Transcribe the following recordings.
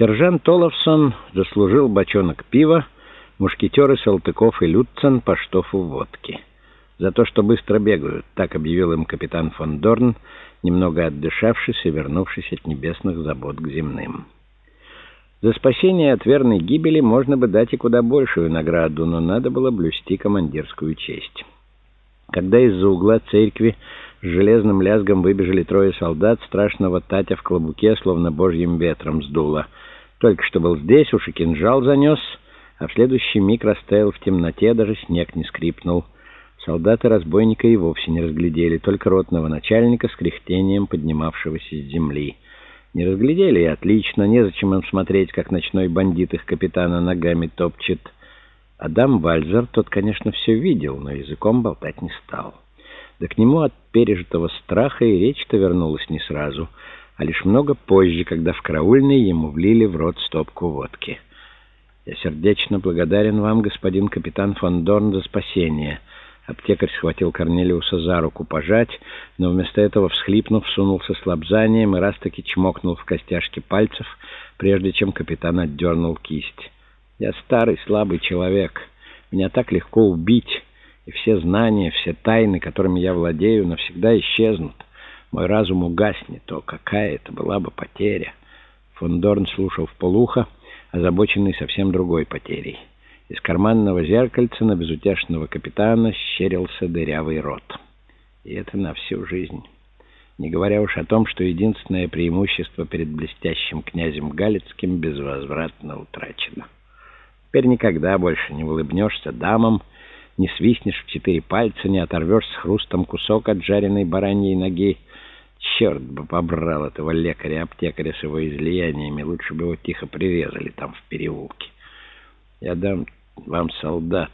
Сержант Олафсон заслужил бочонок пива, мушкетеры Салтыков и Люцен по штофу водки. За то, что быстро бегают, так объявил им капитан фон Дорн, немного отдышавшись и вернувшись от небесных забот к земным. За спасение от верной гибели можно бы дать и куда большую награду, но надо было блюсти командирскую честь. Когда из-за угла церкви с железным лязгом выбежали трое солдат, страшного Татя в клобуке, словно божьим ветром сдуло. Только что был здесь, уж и кинжал занес, а в следующий миг растаял в темноте, даже снег не скрипнул. Солдаты разбойника и вовсе не разглядели, только ротного начальника с кряхтением поднимавшегося с земли. Не разглядели и отлично, незачем им смотреть, как ночной бандит их капитана ногами топчет. Адам Вальзер, тот, конечно, все видел, но языком болтать не стал. Да к нему от пережитого страха и речь-то вернулась не сразу, а лишь много позже, когда в караульной ему влили в рот стопку водки. «Я сердечно благодарен вам, господин капитан фон Дорн, за спасение». Аптекарь схватил Корнелиуса за руку пожать, но вместо этого, всхлипнув, сунулся с лобзанием и раз-таки чмокнул в костяшки пальцев, прежде чем капитан отдернул кисть. «Я старый, слабый человек. Меня так легко убить» и все знания, все тайны, которыми я владею, навсегда исчезнут. Мой разум угаснет, то какая это была бы потеря. Фон Дорн слушал в полухо, озабоченный совсем другой потерей. Из карманного зеркальца на безутешного капитана щерился дырявый рот. И это на всю жизнь. Не говоря уж о том, что единственное преимущество перед блестящим князем Галицким безвозвратно утрачено. Теперь никогда больше не улыбнешься дамам, не свистнешь в четыре пальца, не оторвешь с хрустом кусок от жареной бараньей ноги. Черт бы побрал этого лекаря-аптекаря с его излияниями. Лучше бы его тихо прирезали там в переулке. Я дам вам солдат.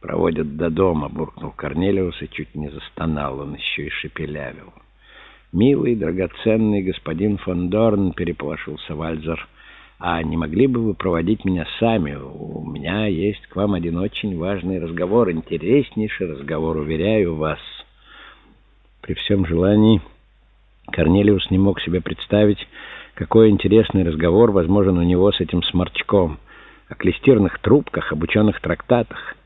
Проводят до дома, буркнул Корнелиус и чуть не застонал. Он еще и шепелявил. «Милый, драгоценный господин фон Дорн», — переполошился Вальзер, — а не могли бы вы проводить меня сами? У меня есть к вам один очень важный разговор, интереснейший разговор, уверяю вас. При всем желании Корнелиус не мог себе представить, какой интересный разговор возможен у него с этим сморчком. О клестирных трубках, об ученых трактатах.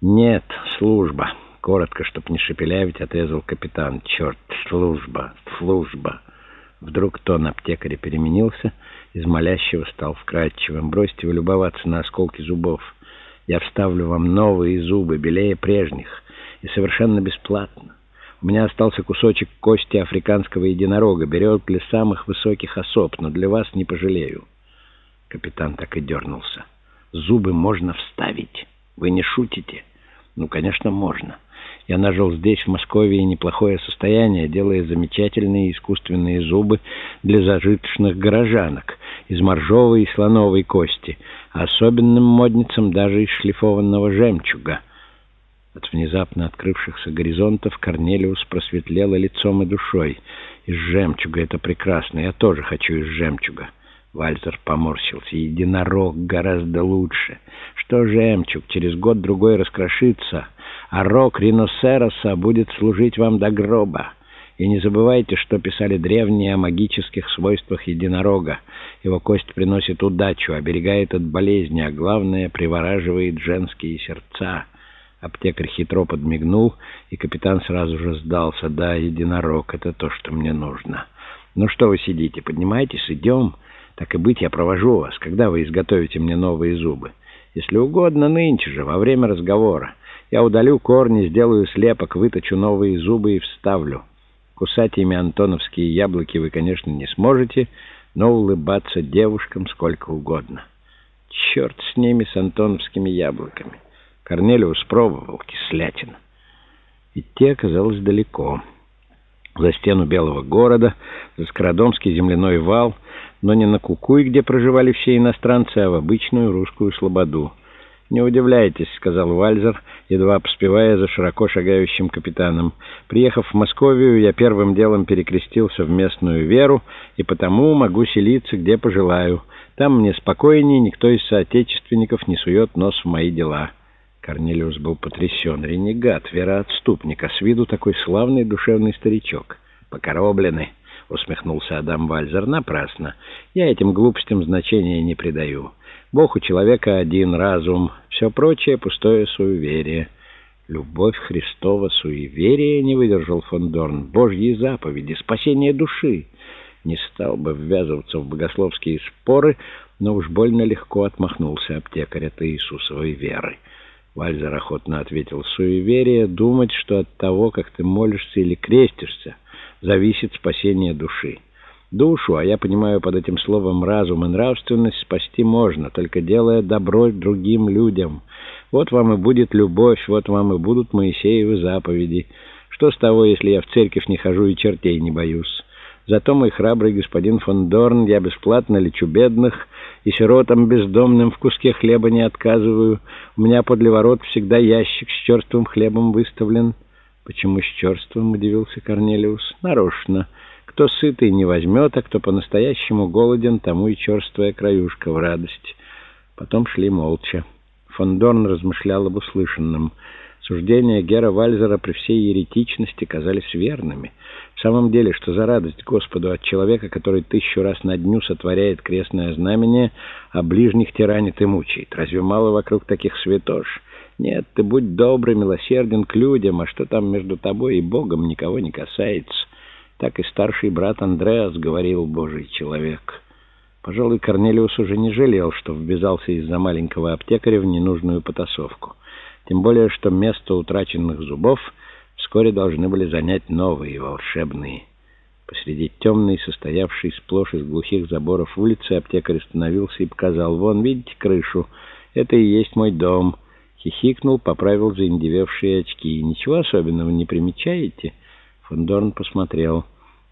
Нет, служба. Коротко, чтоб не шепелявить, отрезал капитан. Черт, служба, служба. Вдруг тон аптекаря переменился, из молящего стал вкрадчивым. «Бросьте вы любоваться на осколки зубов. Я вставлю вам новые зубы, белее прежних, и совершенно бесплатно. У меня остался кусочек кости африканского единорога, берет для самых высоких особ, но для вас не пожалею». Капитан так и дернулся. «Зубы можно вставить. Вы не шутите?» «Ну, конечно, можно». Я нажил здесь, в Москве, неплохое состояние, делая замечательные искусственные зубы для зажиточных горожанок из моржовой и слоновой кости, особенным модницам даже из шлифованного жемчуга. От внезапно открывшихся горизонтов Корнелиус просветлело лицом и душой. Из жемчуга это прекрасно, я тоже хочу из жемчуга. Вальзер поморщился. Единорог гораздо лучше. Что жемчуг, через год-другой раскрошится, а рог риносероса будет служить вам до гроба. И не забывайте, что писали древние о магических свойствах единорога. Его кость приносит удачу, оберегает от болезни, а главное, привораживает женские сердца. Аптекарь хитро подмигнул, и капитан сразу же сдался. «Да, единорог — это то, что мне нужно. Ну что вы сидите, поднимайтесь, идем. Так и быть, я провожу вас, когда вы изготовите мне новые зубы. Если угодно, нынче же, во время разговора. Я удалю корни, сделаю слепок, выточу новые зубы и вставлю». Кусать ими антоновские яблоки вы, конечно, не сможете, но улыбаться девушкам сколько угодно. Черт с ними, с антоновскими яблоками. Корнелиус пробовал кислятина. Идти оказалось далеко. За стену Белого города, за Скородомский земляной вал, но не на Кукуй, где проживали все иностранцы, а в обычную русскую слободу. «Не удивляйтесь», — сказал Вальзер, едва поспевая за широко шагающим капитаном. «Приехав в Московию, я первым делом перекрестился в местную веру, и потому могу селиться, где пожелаю. Там мне спокойнее, никто из соотечественников не сует нос в мои дела». Корнелиус был потрясен. Ренегат, вероотступник, а с виду такой славный душевный старичок. Покоробленный. — усмехнулся Адам Вальзер. «Напрасно. Я этим глупостям значения не придаю. Бог у человека один, разум. Все прочее — пустое суеверие». «Любовь Христова, суеверие», — не выдержал фон Дорн. «Божьи заповеди, спасение души». Не стал бы ввязываться в богословские споры, но уж больно легко отмахнулся аптекарь от Иисусовой веры. Вальзер охотно ответил, «Суеверие — думать, что от того, как ты молишься или крестишься, зависит спасение души. Душу, а я понимаю под этим словом разум и нравственность, спасти можно, только делая добро другим людям. Вот вам и будет любовь, вот вам и будут Моисеевы заповеди. Что с того, если я в церковь не хожу и чертей не боюсь?» Зато мой храбрый господин фон Дорн, я бесплатно лечу бедных, и сиротам бездомным в куске хлеба не отказываю. У меня подле ворот всегда ящик с черствым хлебом выставлен». «Почему с черством?» — удивился Корнелиус. «Нарочно. Кто сытый не возьмет, а кто по-настоящему голоден, тому и черствая краюшка в радость». Потом шли молча. Фон Дорн размышлял об услышанном — Суждения Гера Вальзера при всей еретичности казались верными. В самом деле, что за радость Господу от человека, который тысячу раз на дню сотворяет крестное знамение, а ближних тиранит и мучает? Разве мало вокруг таких святош? Нет, ты будь добрый, милосерден к людям, а что там между тобой и Богом никого не касается. Так и старший брат Андреас говорил Божий человек. Пожалуй, Корнелиус уже не жалел, что ввязался из-за маленького аптекаря в ненужную потасовку. Тем более, что место утраченных зубов вскоре должны были занять новые, волшебные. Посреди темной, состоявшей сплошь из глухих заборов улицы, аптекарь остановился и показал. «Вон, видите крышу? Это и есть мой дом». Хихикнул, поправил заиндевевшие очки. «Ничего особенного не примечаете?» Фондорн посмотрел.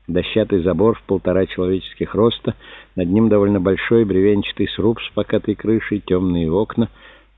Дощатый забор в полтора человеческих роста, над ним довольно большой бревенчатый сруб с покатой крышей, темные окна —